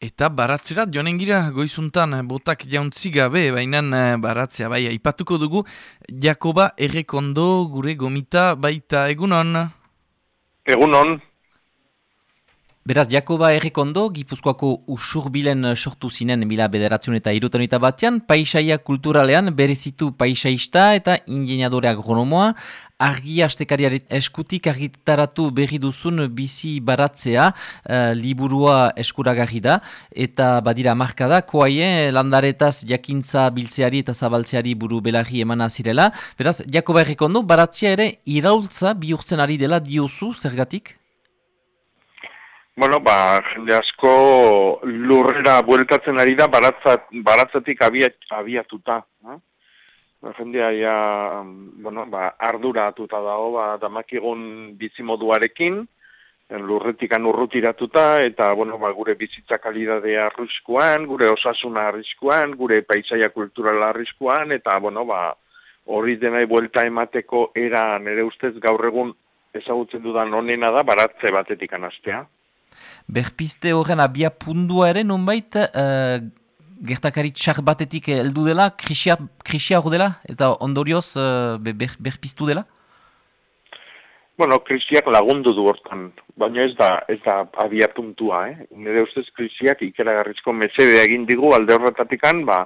Eta baratzera, joanen gira goizuntan botak jauntzi gabe, baina eh, baratzea, bai, aipatuko dugu, Jakoba errekondo gure gomita baita, egunon? Egunon. Beraz, Jakoba errekondo, Gipuzkoako usurbilen sortu zinen mila bederatzen eta irutanita batean, paisaia kulturalean berezitu paisaista eta ingeniadore agronomoa, argi astekariaren eskutik argitaratu berri duzun bizi baratzea, uh, liburua eskuragarri da, eta badira markada, koaie landaretaz jakintza biltzeari eta zabaltzeari buru belarri emana zirela. Beraz, Jakoba errekondo, baratzea ere iraultza bihurtzen ari dela diozu, zergatik? Bueno, ba, jende asko lurrera bueltatzen ari da baratzat, baratzatik abiatuta. No? Jendea ja, bueno, ba, ardura atuta dago, ba, damakigun bizimoduarekin, lurretikan urrutiratuta, eta bueno, ba, gure bizitza kalidadea arriskuan, gure osasuna arriskuan, gure paisaia kulturala arriskuan, eta bueno, ba, hori denai buelta emateko era nere ustez gaur egun ezagutzen dudan onena da baratze batetik anastea. Berpiste horren abia pundua ere nonbait uh, gertakari txar batetik heldu dela, krisia, krisia hor dela, eta ondorioz uh, ber, berpiztu dela? Bueno, krisiak lagundu du hortan, baina ez da, ez da abia puntua, eh? Nire ustez krisiak ikeragarrizko mesede egin digu alde horretatikan, ba,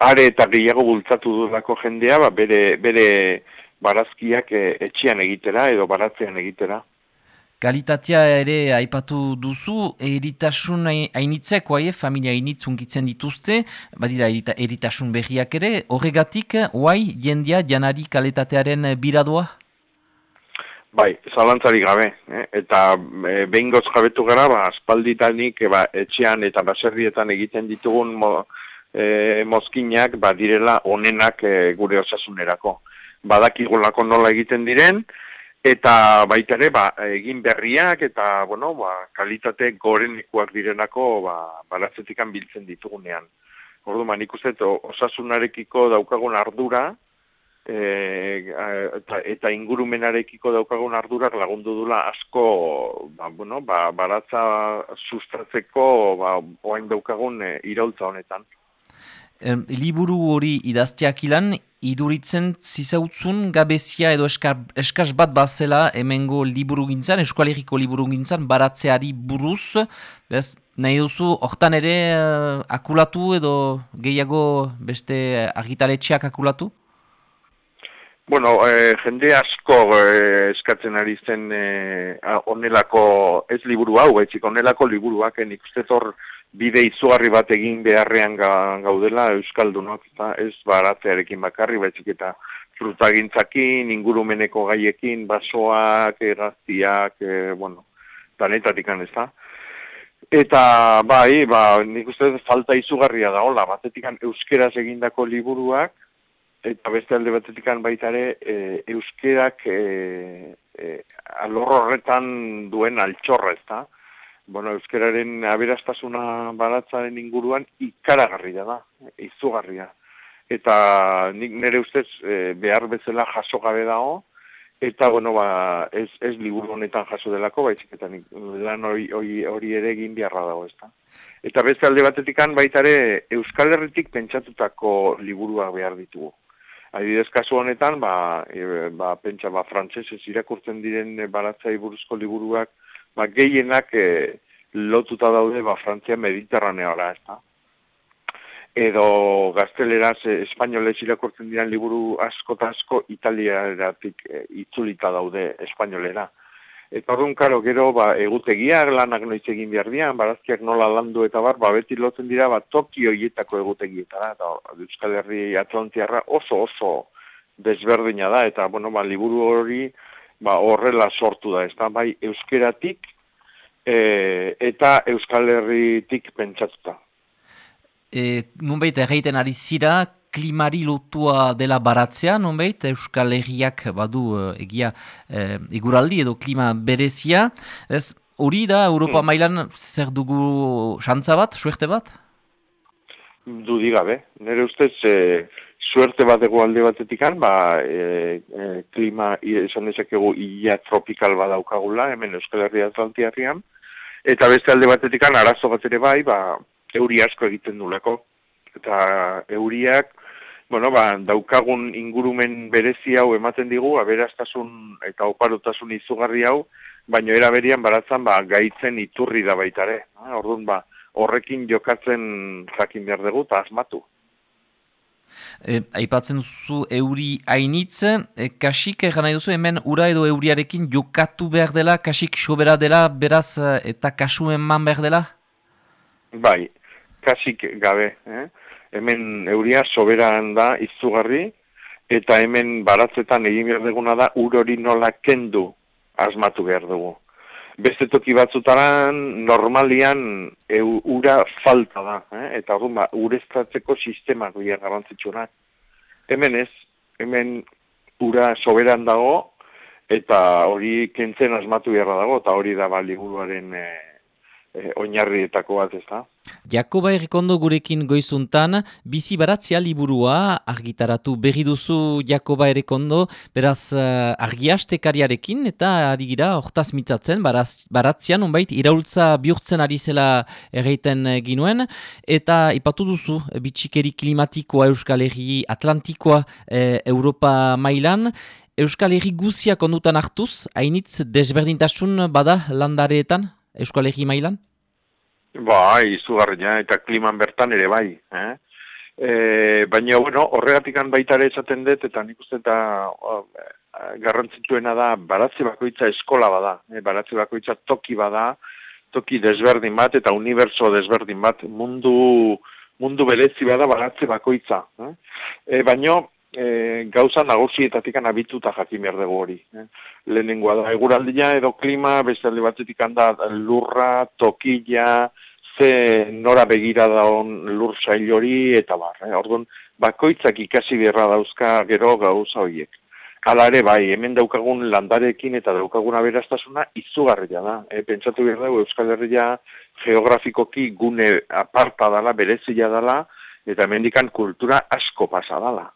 are eta gehiago bultzatu dudako jendea, ba, bere, bere barazkiak eh, etxian egitera edo baratzean egitera. Kalitatea ere aipatu duzu, eritasun hainitzek, oaie, familia hainitz ungitzen dituzte, badira erita, eritasun berriak ere, horregatik, oai, jendia janari kalitatearen biradoa? Bai, zalantzari gabe, eh? eta e, behin goz jabetu gara, ba, aspalditanik e, ba, etxean eta baserrietan egiten ditugun mo, e, mozkinak, ba, direla onenak e, gure osasunerako. Badakigulako nola egiten diren, eta baita ere ba, egin berriak eta bueno, ba, kalitate gorenikoak direnako ba, balatzetikan biltzen ditugunean. Ordu man ikuset osasunarekiko daukagun ardura e, eta, eta ingurumenarekiko daukagun ardurak lagundu dula asko ba, bueno, ba, baratza sustratzeko ba, oain daukagun e, iraultza honetan. Em, liburu hori idazteak ilan, iduritzen zizautzun gabezia edo eskaz bat bazela emengo liburu gintzan, eskualeriko liburu gintzan, baratzeari buruz, bez, nahi duzu, hortan ere uh, akulatu edo gehiago beste argitaletxeak akulatu? Bueno, eh, jende asko eh, eskatzen ari zen eh, onelako, ez liburu hau, etxik onelako liburuak, nik uste bide izugarri bat egin beharrean gaudela Euskaldunok, eta ez baratzearekin bakarri, baizik eta frutagintzakin, ingurumeneko gaiekin, basoak, egaztiak, e, bueno, planetatik ez da. Eta bai, ba, nik uste falta izugarria da, hola, batetik euskeraz egindako liburuak, eta beste alde batetik baita ere, e, euskerak e, e, horretan duen altxorra, ez da? Bueno, euskararen aberastasuna baratzaren inguruan ikaragarria da, izugarria. Eta nik nire ustez e, behar bezala jaso gabe dago, eta bueno, ba, ez, ez liburu honetan jaso delako, baizik eta nik lan hori, hori, ere egin biharra dago, ez da. Eta beste alde batetikan baitare Euskal Herritik pentsatutako liburua behar ditugu. Adibidez kasu honetan, ba, e, ba, pentsa, ba, frantzesez irakurtzen diren baratzai buruzko liburuak, ba, gehienak e, lotuta daude ba, Frantzia mediterraneoara, ez da? Edo gazteleraz, e, espainolez irakortzen diren liburu asko eta asko italiaratik e, itzulita daude espainolera. Eta orduan, karo, gero, ba, egutegiak lanak noiz egin behar dian, barazkiak nola landu eta bar, ba, beti lotzen dira, ba, Tokio hietako egutegietara, eta Euskal Herri Atlantiarra oso oso desberdina da, eta, bueno, ba, liburu hori, ba, horrela sortu da, ez da, bai euskeratik e, eta euskal herritik pentsatuta. E, nunbait, erreiten ari zira, klimari lotua dela baratzea, nunbait, euskal herriak badu e, egia e, eguraldi edo klima berezia. Ez, hori da, Europa hmm. mailan zer dugu xantza bat, suerte bat? Du digabe, nire ustez, e, suerte bat egu alde batetik ba, e, e, klima esan dezakegu ia tropikal badaukagula, hemen Euskal Herria Atlantiarrian, Eta beste alde batetik arazo bat ere bai, ba, euri asko egiten duleko. Eta euriak, bueno, ba, daukagun ingurumen berezi hau ematen digu, aberaztasun eta oparotasun izugarri hau, baino era berian ba, gaitzen iturri da baitare. Orduan, ba, horrekin jokatzen jakin behar dugu eta asmatu. E, aipatzen duzu euri hainitz, e, kasik egan nahi duzu hemen ura edo euriarekin jokatu behar dela, kasik sobera dela, beraz e, eta kasu eman behar dela? Bai, kasik gabe. Eh? Hemen euria soberan da izugarri, eta hemen baratzetan egin behar duguna da urori nola kendu asmatu behar dugu beste toki batzutaran normalian e, ura falta da, eh? eta hori ba, ureztatzeko sistema duia garrantzitsunak. Hemen ez, hemen ura soberan dago, eta hori kentzen asmatu beharra dago, eta hori da baliguruaren e, e, oinarrietako bat ez da. Jakoba errekondo gurekin goizuntan, bizi baratzia liburua argitaratu berri duzu Jakoba errekondo, beraz uh, argiastekariarekin eta ari gira hortaz mitzatzen, baraz, baratzian unbait iraultza bihurtzen ari zela erreiten ginuen, eta ipatu duzu bitxikeri klimatikoa Euskal Herri Atlantikoa eh, Europa mailan, Euskal Herri guziak ondutan hartuz, hainitz desberdintasun bada landareetan Euskal Herri mailan? Bai, izugarria, eta kliman bertan ere bai. Eh? E, baina, bueno, horregatik baitare esaten dut, eta nik uste eta garrantzituena da, baratze bakoitza eskola bada, eh? baratze bakoitza toki bada, toki desberdin bat, eta uniberso desberdin bat, mundu, mundu berezi bada baratze bakoitza. Eh? E, baina, e, gauza nagusietatik abituta jakin behar dugu hori. Eh? Lehenengoa da, eguraldia edo klima, beste alde batzetik da lurra, tokilla, ze nora begira daun lur sail hori eta bar. Eh? Orduan, bakoitzak ikasi beharra dauzka gero gauza horiek. Hala ere, bai, hemen daukagun landarekin eta daukagun aberastasuna izugarria da. E, pentsatu behar dugu, Euskal Herria geografikoki gune aparta dela, berezia dela, eta hemen kultura asko pasa dela.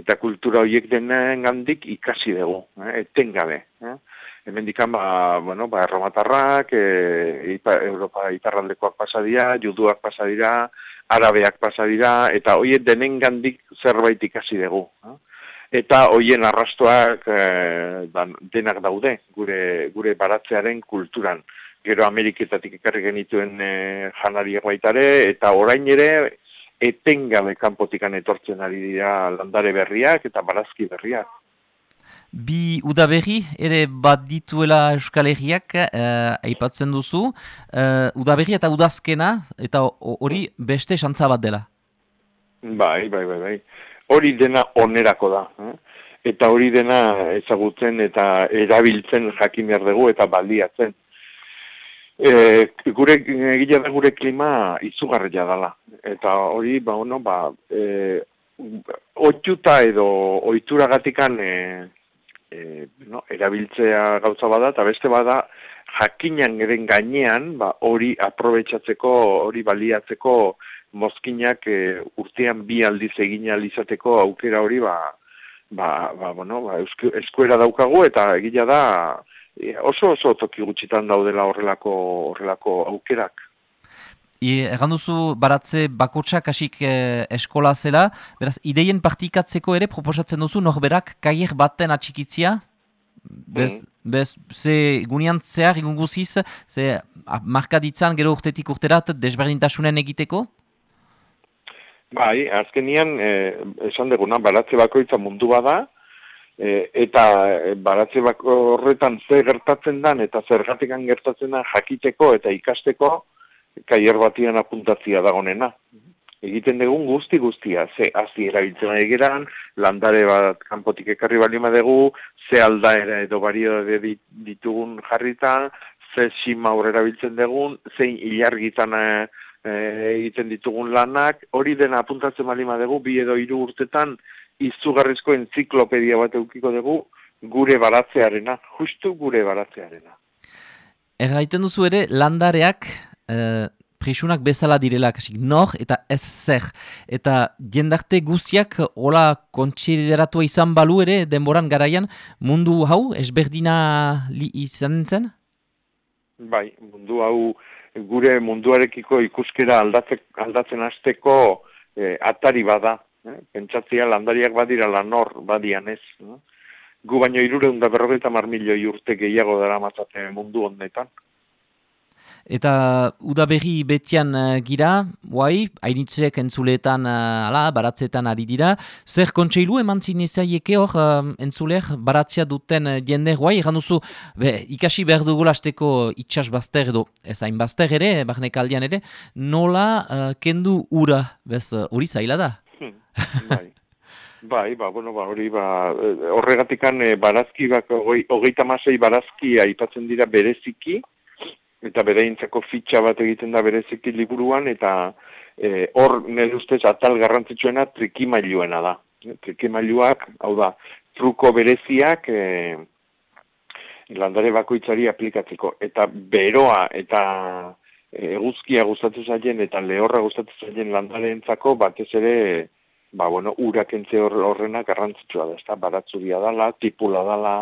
Eh? Eta kultura horiek denen gandik ikasi dugu, eh? etengabe. Eh? hemen dikan, ba, bueno, ba, erromatarrak, e, Europa iparraldekoak pasadira, juduak pasadira, arabeak pasadira, eta hoien denen gandik zerbait ikasi dugu. Eh? Eta hoien arrastoak e, denak daude, gure, gure baratzearen kulturan. Gero Ameriketatik ekarri genituen e, janariak baitare, eta orain ere, etengabe kanpotikan etortzen ari dira landare berriak eta barazki berriak bi udaberri ere bat dituela Euskal Herriak uh, aipatzen duzu. Uh, udaberri eta udazkena eta hori beste esantza bat dela. Bai, bai, bai, bai. Hori dena onerako da. Eh? Eta hori dena ezagutzen eta erabiltzen jakin behar dugu eta baldiatzen. E, gure egile da gure klima izugarria dela. Eta hori, ba, ono, ba, e, oitxuta edo oitura gatikan e, e, no, erabiltzea gauza bada, eta beste bada jakinan geren gainean, ba, hori aprobetsatzeko, hori baliatzeko mozkinak e, urtean bi aldiz egin alizateko aukera hori, ba, ba, ba, bueno, ba, eskuera daukagu, eta egila da oso oso toki gutxitan daudela horrelako, horrelako aukerak. Egan duzu baratze bakotsak hasik eh, eskola zela, beraz, ideien partikatzeko ere proposatzen duzu norberak kaier baten atxikitzia? Bez, mm. bez, ze gunean zehar igunguziz, ze markaditzan gero urtetik urterat desberdintasunen egiteko? Bai, azkenian, eh, esan deguna, baratze bakoitza mundu bada, eh, eta eh, baratze bako horretan zer gertatzen dan, eta zergatikan gertatzen da jakiteko eta ikasteko, kaier batian apuntatzia dagonena. Egiten dugun guzti guztia, ze hazi erabiltzen egeran, landare bat kanpotik ekarri bali dugu, ze aldaera edo bario ditugun jarritan, ze sima aurrera biltzen dugun, zein ilargitan e, egiten ditugun lanak, hori dena apuntatzen bali dugu, bi edo hiru urtetan, izugarrizko entziklopedia bat eukiko dugu, gure baratzearena, justu gure baratzearena. Erraiten duzu ere, landareak uh, presunak bezala direla, kasik, nor eta ez zer. Eta jendarte guziak hola kontsideratua izan balu ere, denboran garaian, mundu hau, esberdina li izan zen? Bai, mundu hau gure munduarekiko ikuskera aldatzen, aldatzen hasteko e, atari bada. Eh? Pentsatzea landariak badira lanor badian ez. Eh? Gu baino irureun da berrogeita marmilioi urte gehiago dara matzate mundu honetan. Eta udaberri betian uh, gira, guai, hainitzek entzuleetan, uh, ala, baratzetan ari dira. Zer kontseilu eman zinezaieke hor, uh, entzuler, baratzea duten uh, jende, guai, egan duzu, be, ikasi behar dugu lasteko itxas bazter edo, ez hain bazter ere, barnek aldean ere, nola uh, kendu ura, bez, hori uh, zaila da? Bai. Bai, ba, bueno, ba, hori, ba, horregatikan e, barazki, ba, hogeita masei barazki aipatzen dira bereziki, eta bereintzako fitxa bat egiten da bereziki liburuan, eta e, hor nire ustez atal garrantzitsuena trikimailuena da. Trikimailuak, hau da, truko bereziak e, landare bakoitzari aplikatzeko. Eta beroa eta eguzkia gustatu zaien eta lehorra gustatu zaien landareentzako batez ere ba, bueno, urakentze horrena garrantzitsua da. Ezta? Baratzuria dala, tipula dala,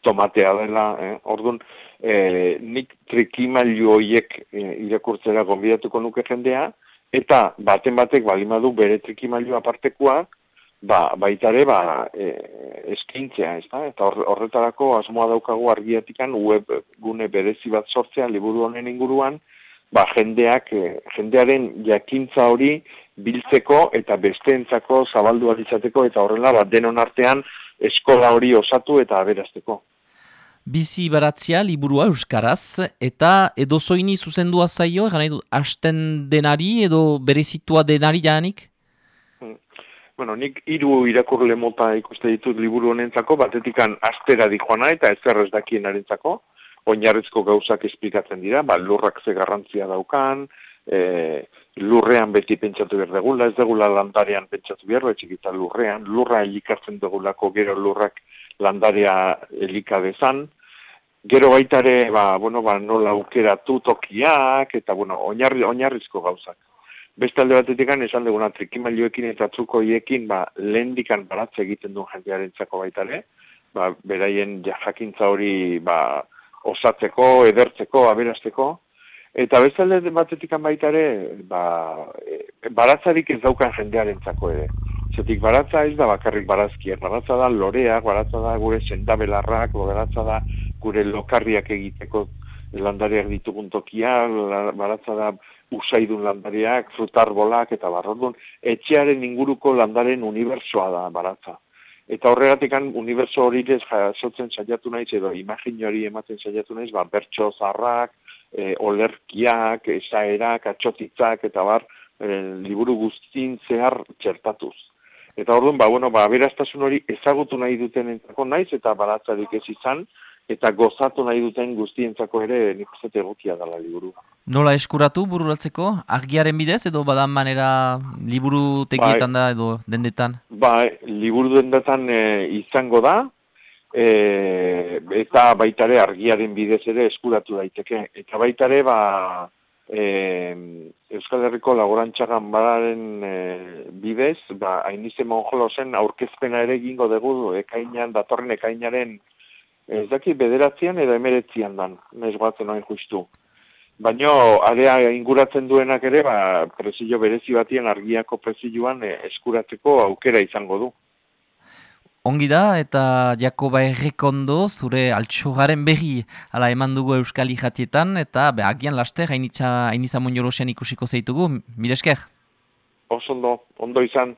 tomatea dela, eh? orduan, eh, nik trikimailu horiek eh, irakurtzera gonbidatuko nuke jendea, eta baten batek balimadu bere trikimailu apartekoa, ba, baitare ba, e, eskintzea, ez da? Eta horretarako asmoa daukagu argiatikan web gune berezi bat sortzea liburu honen inguruan, ba, jendeak, e, jendearen jakintza hori biltzeko eta besteentzako zabaldu alizateko eta horrela bat denon artean eskola hori osatu eta aberazteko. Bizi baratzia liburua euskaraz eta edo zoini zuzendua zaio, egan nahi du, hasten denari edo berezitua denari janik? Hmm. Bueno, nik hiru irakurle mota ikuste ditut liburu honentzako, batetikan astera dijoana eta ez dakien arentzako, oinarrizko gauzak esplikatzen dira, ba, lurrak ze garrantzia daukan, e, lurrean beti pentsatu behar degula, ez degula landarean pentsatu behar, betxikita lurrean, lurra elikatzen degulako gero lurrak landaria elika dezan. Gero baitare, ba, bueno, ba, nola aukeratu tokiak, eta, bueno, oinarri, oinarrizko gauzak. Beste alde batetik esan duguna trikimailuekin eta trukoiekin, ba, lehendikan baratze egiten duen jendearen txako baitare, ba, beraien jakintza hori, ba, osatzeko, edertzeko, aberazteko, Eta bezalde batetik baitare, ba, e, baratzarik ez daukan jendearen txako ere. Zetik baratza ez da bakarrik barazkiak, baratza da loreak, baratza da gure sendabelarrak, baratza da gure lokarriak egiteko landariak ditugun tokia, baratza da usaidun landariak, frutarbolak eta barrondun, etxearen inguruko landaren unibersoa da baratza. Eta horregatik uniberso hori jasotzen saiatu naiz edo imagin hori ematen saiatu naiz, ba, bertso zarrak, e, olerkiak, esaerak, atxotitzak eta bar, e, liburu guztin zehar txertatuz. Eta orduan, ba, bueno, ba, beraztasun hori ezagutu nahi duten entzako naiz, eta baratzarik ez izan, eta gozatu nahi duten guztientzako ere nik uste egokia dela liburu. Nola eskuratu bururatzeko? Argiaren bidez edo badan manera liburu tegietan da edo dendetan? Ba, liburu dendetan e, izango da, e, eta baitare argiaren bidez ere eskuratu daiteke. Eta baitare, ba, e, Euskal Herriko laborantzagan badaren e, bidez, ba, hainize monjolo zen aurkezpena ere gingo dugu ekainan, datorren ekainaren ez daki bederatzean edo emeretzian dan, nahiz batzen oin justu. Baina, area inguratzen duenak ere, ba, presillo berezi batien argiako presilloan e, eskuratzeko aukera izango du. Ongi da, eta Jakoba errekondo, zure altxogaren berri ala eman dugu Euskali jatietan, eta be, agian laster, hainitza, hainitza ikusiko zeitugu, mire? Oso ondo, ondo izan.